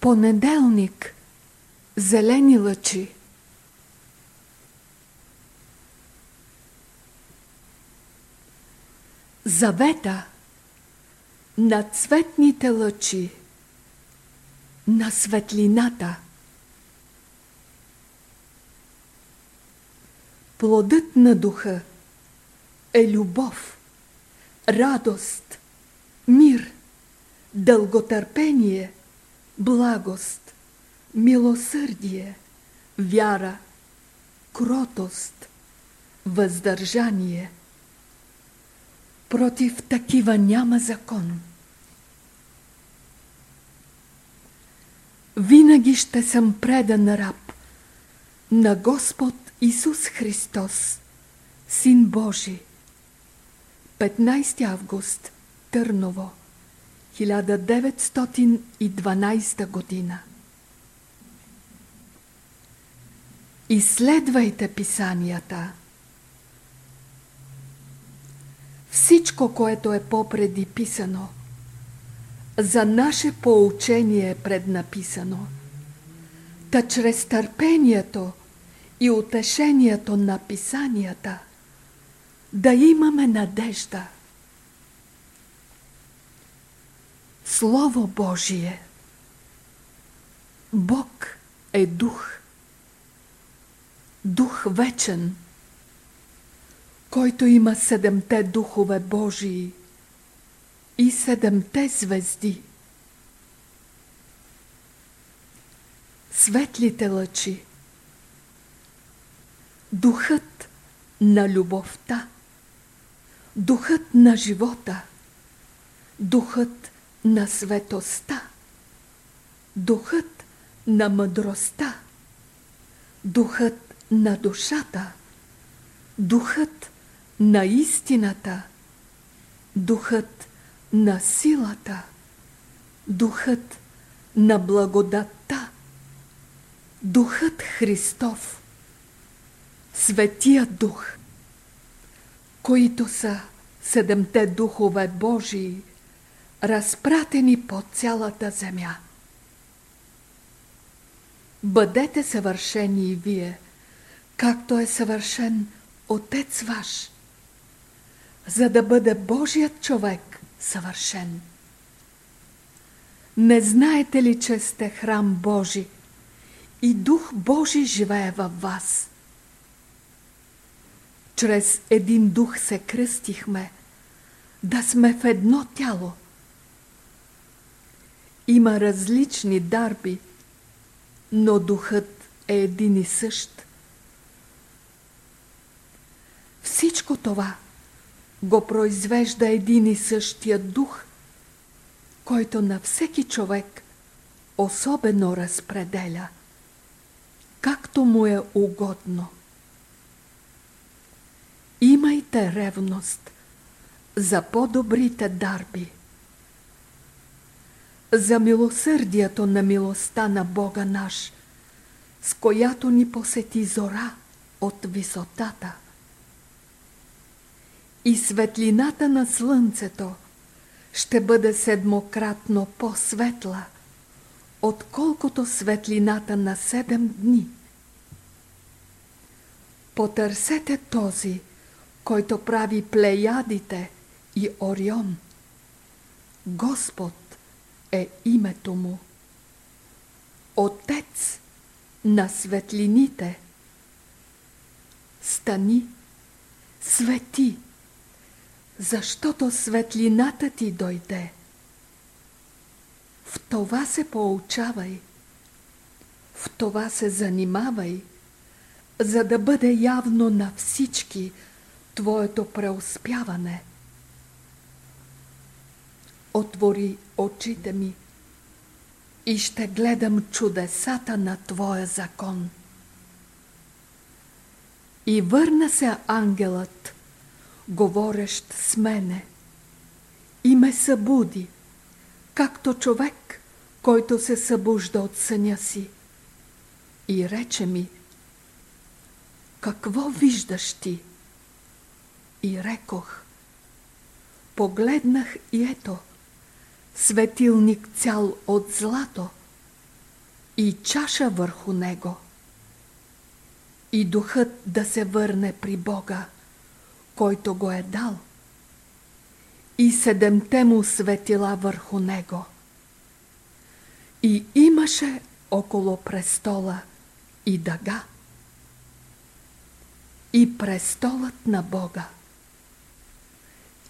Понеделник. Зелени лъчи. Завета на цветните лъчи, на светлината. Плодът на духа е любов, радост, мир, дълготърпение, благост, милосърдие, вяра, кротост, въздържание. Против такива няма закон. Винаги ще съм предан раб на Господ Исус Христос, Син Божий. 15 август, Търново, 1912 година. Изследвайте писанията. Всичко, което е попреди писано, за наше поучение е преднаписано. Та чрез търпението и утешението на писанията да имаме надежда. Слово Божие Бог е дух. Дух вечен, който има седемте духове Божии и седемте звезди. Светлите лъчи Духът на любовта Духът на живота Духът на светостта. Духът на мъдростта. Духът на душата, духът на истината, духът на силата, духът на благодатта, духът Христов, Светия Дух, които са седемте духове Божии, разпратени по цялата земя. Бъдете съвършени и вие – както е съвършен Отец ваш, за да бъде Божият човек съвършен. Не знаете ли, че сте храм Божи и Дух Божи живее във вас? Чрез един дух се кръстихме, да сме в едно тяло. Има различни дарби, но духът е един и същ. Всичко това го произвежда един и същия дух, който на всеки човек особено разпределя, както му е угодно. Имайте ревност за по-добрите дарби, за милосърдието на милостта на Бога наш, с която ни посети зора от висотата – и светлината на слънцето ще бъде седмократно по-светла, отколкото светлината на седем дни. Потърсете този, който прави плеядите и Орион. Господ е името му. Отец на светлините. Стани, свети, защото светлината ти дойде. В това се поучавай, в това се занимавай, за да бъде явно на всички твоето преуспяване. Отвори очите ми и ще гледам чудесата на Твоя закон. И върна се ангелът – говорещ с мене и ме събуди, както човек, който се събужда от съня си. И рече ми, какво виждаш ти? И рекох, погледнах и ето, светилник цял от злато, и чаша върху него. И духът да се върне при Бога, който го е дал. И седемте му светила върху него. И имаше около престола и дъга. И престолът на Бога.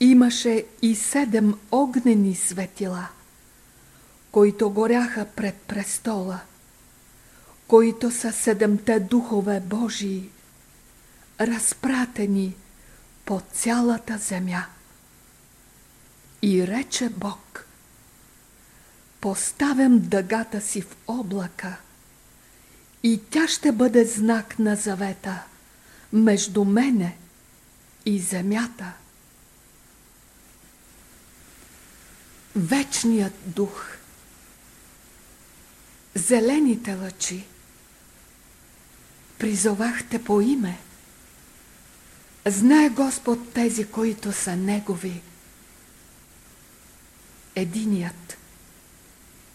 Имаше и седем огнени светила, които горяха пред престола, които са седемте духове Божии, разпратени по цялата земя. И рече Бог, поставям дъгата си в облака и тя ще бъде знак на завета между мене и земята. Вечният дух Зелените лъчи призовахте по име. Знае Господ тези, които са Негови. Единият.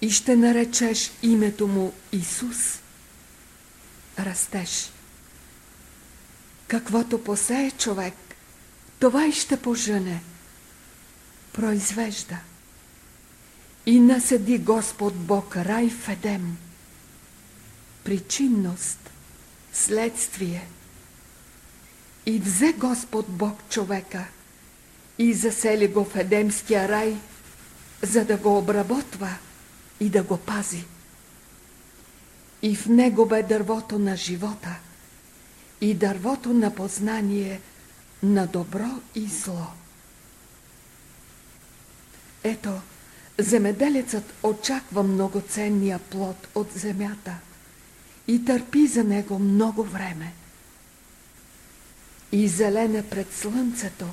И ще наречеш името му Исус. Растеш. Каквото посее човек, това и ще пожене. Произвежда. И наседи Господ Бог рай в Едем. Причинност, следствие. И взе Господ Бог човека и засели го в Едемския рай, за да го обработва и да го пази. И в него бе дървото на живота и дървото на познание на добро и зло. Ето, Земеделецът очаква многоценния плод от земята и търпи за него много време. И зелене пред слънцето,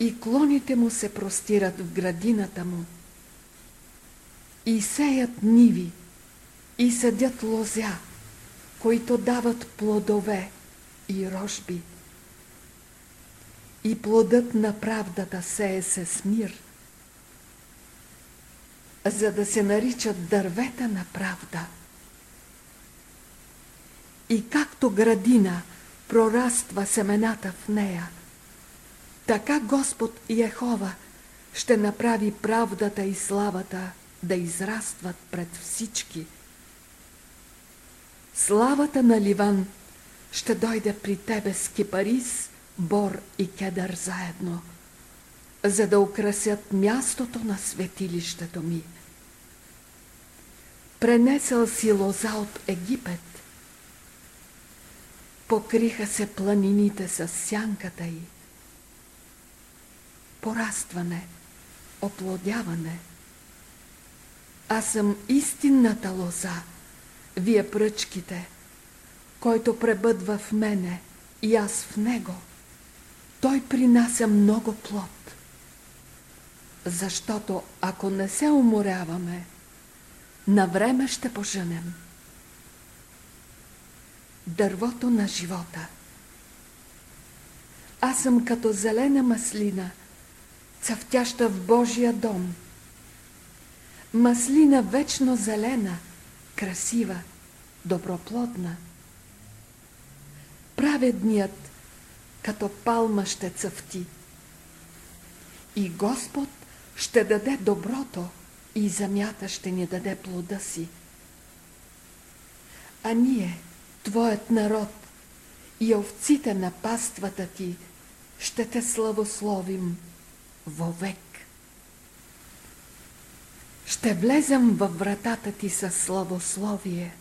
и клоните му се простират в градината му. И сеят ниви, и съдят лозя, които дават плодове и рожби. И плодът на правдата сее се с мир – за да се наричат дървета на правда. И както градина прораства семената в нея, така Господ Ехова ще направи правдата и славата да израстват пред всички. Славата на Ливан ще дойде при тебе с кипарис, бор и кедър заедно, за да украсят мястото на светилището ми пренесъл си лоза от Египет. Покриха се планините с сянката й. Порастване, оплодяване. Аз съм истинната лоза, вие пръчките, който пребъдва в мене и аз в него. Той принася много плод. Защото ако не се уморяваме, на време ще поженем. Дървото на живота. Аз съм като зелена маслина, цъфтяща в Божия дом. Маслина вечно зелена, красива, доброплодна. Праведният като палма ще цъфти. И Господ ще даде доброто, и земята ще ни даде плода си. А ние, Твоят народ и овците на паствата Ти, ще те славословим вовек. Ще влезем във вратата Ти със славословие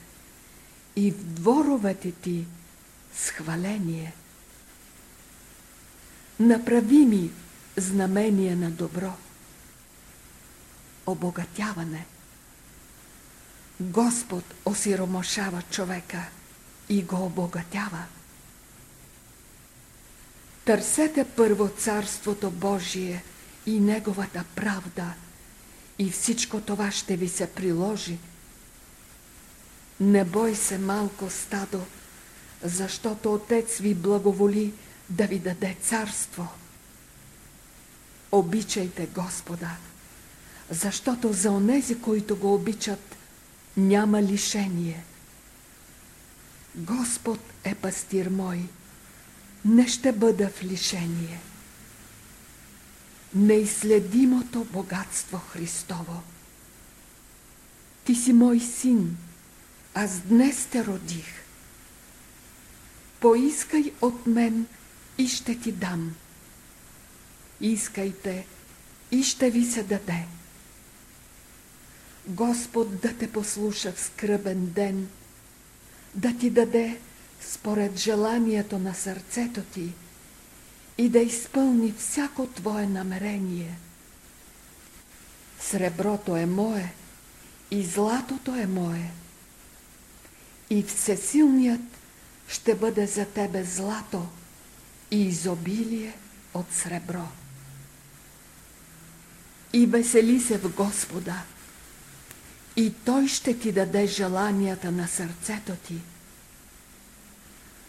и в дворовете Ти с хваление. Направи ми знамение на добро – обогатяване. Господ осиромошава човека и го обогатява. Търсете първо Царството Божие и Неговата правда и всичко това ще ви се приложи. Не бой се малко стадо, защото Отец ви благоволи да ви даде царство. Обичайте Господа защото за онези, които го обичат, няма лишение. Господ е пастир мой, не ще бъда в лишение. Неизследимото богатство Христово. Ти си мой син, аз днес те родих. Поискай от мен и ще ти дам. Искайте и ще ви се даде. Господ да те послуша в скръбен ден, да ти даде според желанието на сърцето ти и да изпълни всяко твое намерение. Среброто е мое и златото е мое. И всесилният ще бъде за тебе злато и изобилие от сребро. И весели се в Господа – и Той ще ти даде желанията на сърцето ти.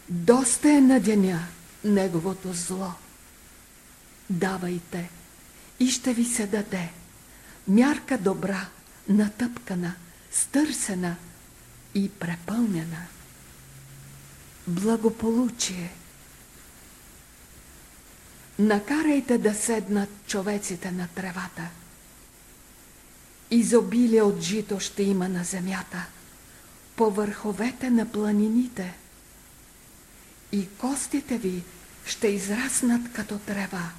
Доста е на деня Неговото зло. Давайте и ще ви се даде мярка добра, натъпкана, стърсена и препълнена. Благополучие. Накарайте да седнат човеците на тревата – Изобилие от жито ще има на земята, по върховете на планините. И костите ви ще израснат като трева.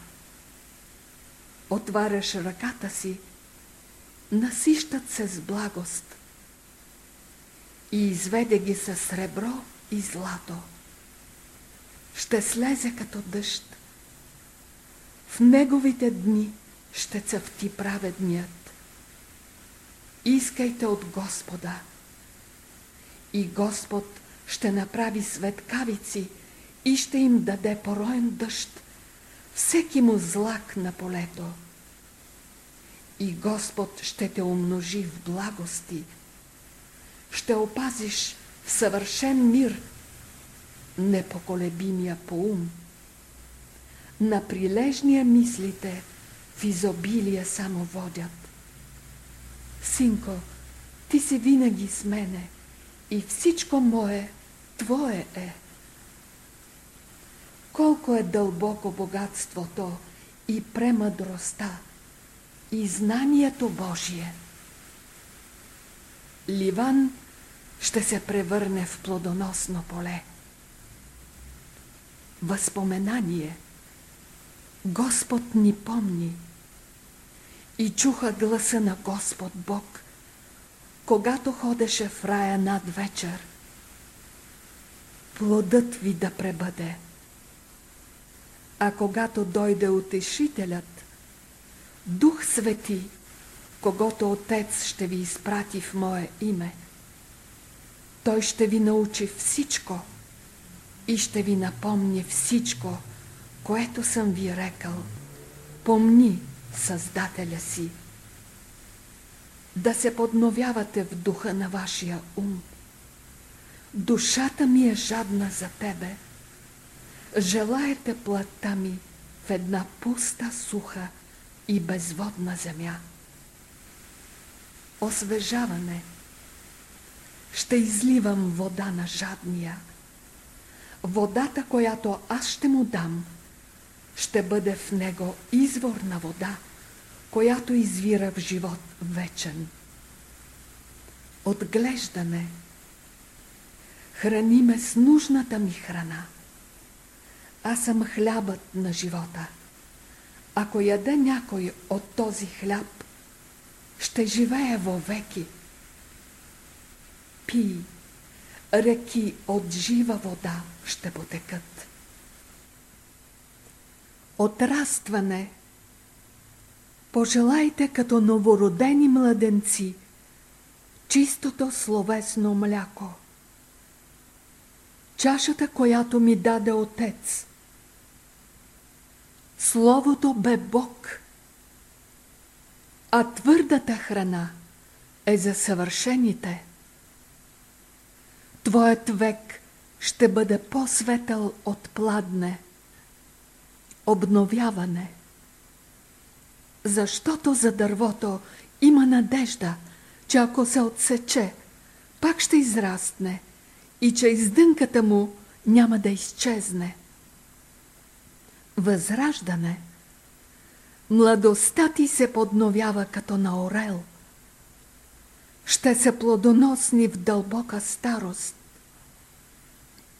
Отваряш ръката си, насищат се с благост и изведе ги със сребро и злато. Ще слезе като дъжд. В неговите дни ще цъфти праведният Искайте от Господа. И Господ ще направи светкавици и ще им даде пороен дъжд, всеки му злак на полето. И Господ ще те умножи в благости. Ще опазиш в съвършен мир непоколебимия по ум. На прилежния мислите в изобилие само водят. Синко, ти си винаги с мене и всичко мое твое е. Колко е дълбоко богатството и премъдростта и знанието Божие. Ливан ще се превърне в плодоносно поле. Възпоменание Господ ни помни – и чуха гласа на Господ Бог, когато ходеше в рая над вечер. Плодът ви да пребъде. А когато дойде утешителят, Дух Свети, когато Отец ще ви изпрати в Мое име, Той ще ви научи всичко и ще ви напомни всичко, което съм ви рекал. Помни, Създателя си. Да се подновявате в духа на вашия ум. Душата ми е жадна за тебе. Желаете плътта ми в една пуста, суха и безводна земя. Освежаване. Ще изливам вода на жадния. Водата, която аз ще му дам – ще бъде в него извор на вода, която извира в живот вечен. Отглеждане. Храни ме с нужната ми храна. Аз съм хлябът на живота. Ако яде някой от този хляб, ще живее вовеки. Пи, реки от жива вода ще потекат отрастване. Пожелайте като новородени младенци чистото словесно мляко. Чашата, която ми даде Отец. Словото бе Бог, а твърдата храна е за съвършените. Твоят век ще бъде по-светъл от пладне обновяване. Защото за дървото има надежда, че ако се отсече, пак ще израстне и че издънката му няма да изчезне. Възраждане Младостта ти се подновява като на орел. Ще се плодоносни в дълбока старост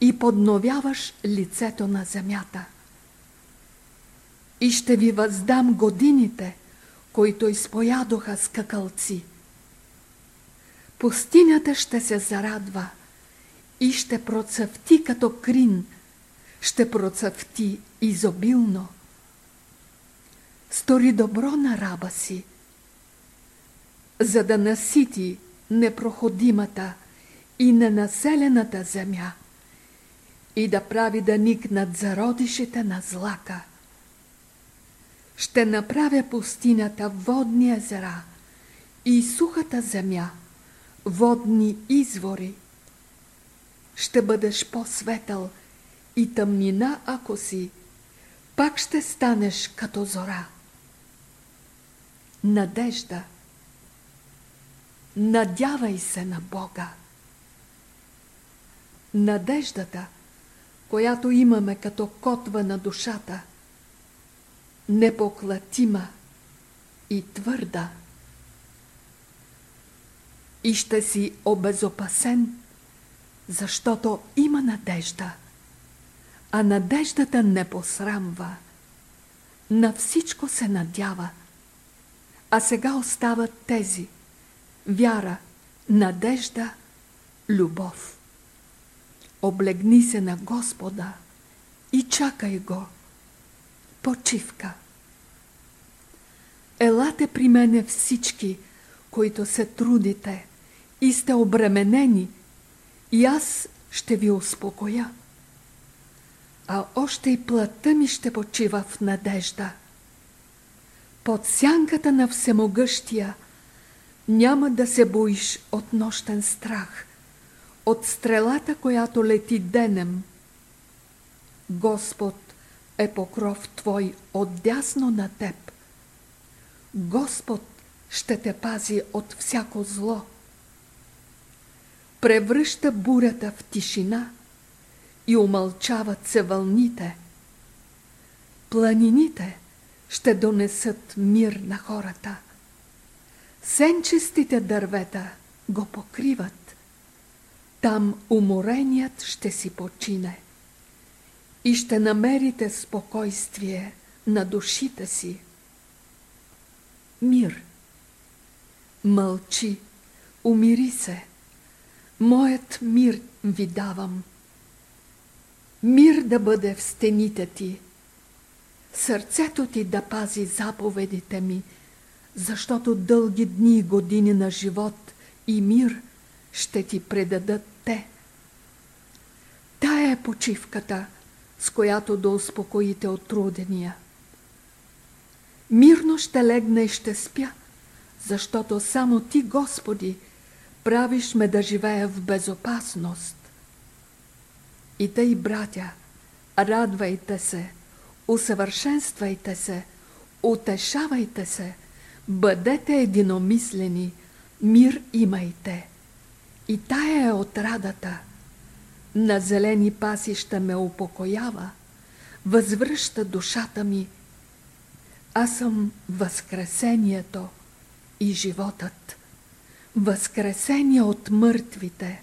и подновяваш лицето на земята. И ще ви въздам годините, които изпоядоха скакалци. Пустинята ще се зарадва и ще процъфти като крин, ще процъфти изобилно. Стори добро на раба си, за да насити непроходимата и ненаселената земя и да прави да никнат зародишите на злака. Ще направя пустинята водни езера и сухата земя, водни извори. Ще бъдеш по-светъл и тъмнина, ако си, пак ще станеш като зора. Надежда. Надявай се на Бога. Надеждата, която имаме като котва на душата, непоклатима и твърда. И ще си обезопасен, защото има надежда, а надеждата не посрамва. На всичко се надява. А сега остават тези – вяра, надежда, любов. Облегни се на Господа и чакай Го. Почивка. Елате при мене всички, които се трудите и сте обременени, и аз ще ви успокоя. А още и плътта ми ще почива в надежда. Под сянката на всемогъщия няма да се боиш от нощен страх, от стрелата, която лети денем. Господ е покров Твой отдясно на Теб. Господ ще те пази от всяко зло. Превръща бурята в тишина и умълчават се вълните. Планините ще донесат мир на хората. Сенчестите дървета го покриват. Там умореният ще си почине и ще намерите спокойствие на душите си. Мир. Мълчи, умири се. Моят мир ви давам. Мир да бъде в стените ти. Сърцето ти да пази заповедите ми, защото дълги дни и години на живот и мир ще ти предадат те. Тая е почивката – с която да успокоите отрудения. Мирно ще легна и ще спя, защото само Ти, Господи, правиш ме да живея в безопасност. И тъй, братя, радвайте се, усъвършенствайте се, утешавайте се, бъдете единомислени, мир имайте. И тая е отрадата – на зелени пасища ме упокоява, възвръща душата ми. Аз съм възкресението и животът. Възкресение от мъртвите.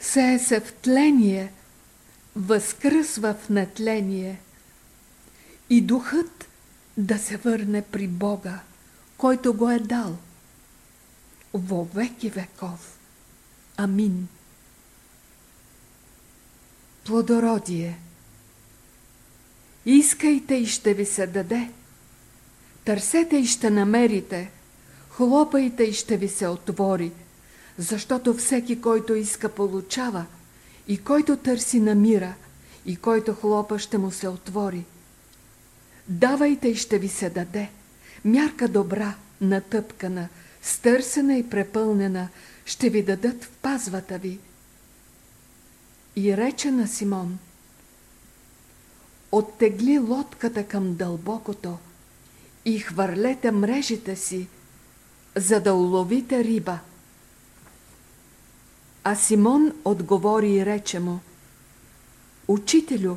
Сее се в тление, възкръсва в нетление. И духът да се върне при Бога, който го е дал. Во веки веков. Амин плодородие. Искайте и ще ви се даде. Търсете и ще намерите. Хлопайте и ще ви се отвори. Защото всеки, който иска, получава. И който търси, намира. И който хлопа, ще му се отвори. Давайте и ще ви се даде. Мярка добра, натъпкана, стърсена и препълнена, ще ви дадат в пазвата ви и рече на Симон Оттегли лодката към дълбокото и хвърлете мрежите си, за да уловите риба. А Симон отговори и рече му, Учителю,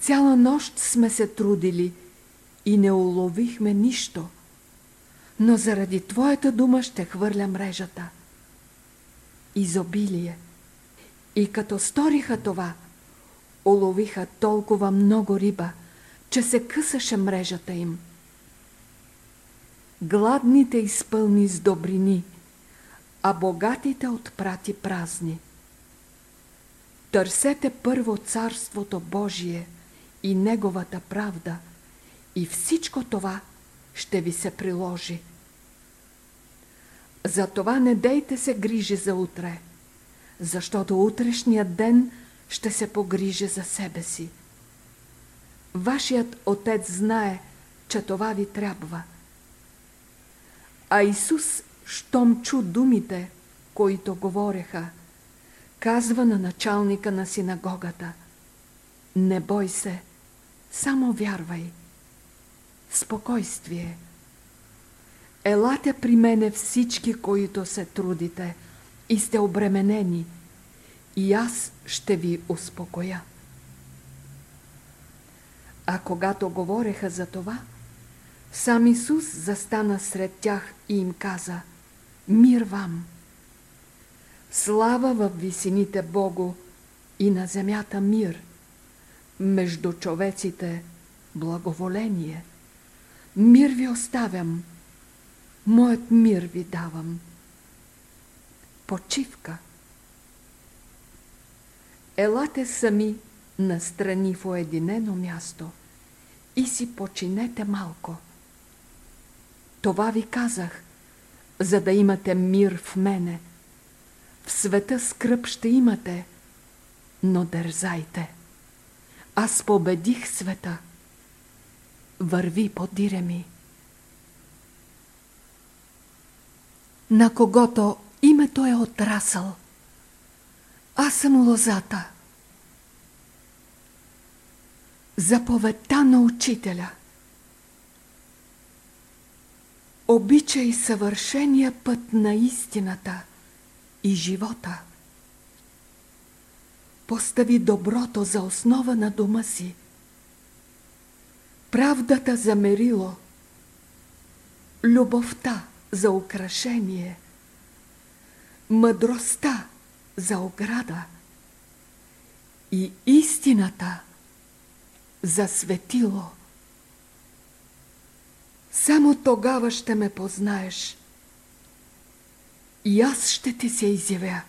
цяла нощ сме се трудили и не уловихме нищо, но заради Твоята дума ще хвърля мрежата. Изобилие. И като сториха това, уловиха толкова много риба, че се късаше мрежата им. Гладните изпълни с добрини, а богатите отпрати празни. Търсете първо Царството Божие и Неговата правда и всичко това ще ви се приложи. Затова не дейте се грижи за утре, защото утрешният ден ще се погрижи за себе си. Вашият Отец знае, че това ви трябва. А Исус, щом чу думите, които говореха, казва на началника на синагогата Не бой се, само вярвай. Спокойствие. Елате при мене всички, които се трудите и сте обременени, и аз ще ви успокоя. А когато говореха за това, сам Исус застана сред тях и им каза Мир вам! Слава в висините Богу и на земята мир, между човеците благоволение. Мир ви оставям, моят мир ви давам. Почивка. Елате сами настрани в уединено място и си починете малко. Това ви казах, за да имате мир в мене – в света скръп ще имате, но дързайте. Аз победих света. Върви подире ми. На когото името е отрасъл. Аз съм лозата. Заповедта на учителя. Обичай съвършения път на истината – и живота. Постави доброто за основа на дома си. Правдата за мерило, любовта за украшение, мъдростта за ограда и истината за светило. Само тогава ще ме познаеш – и аз ще ти се изявя.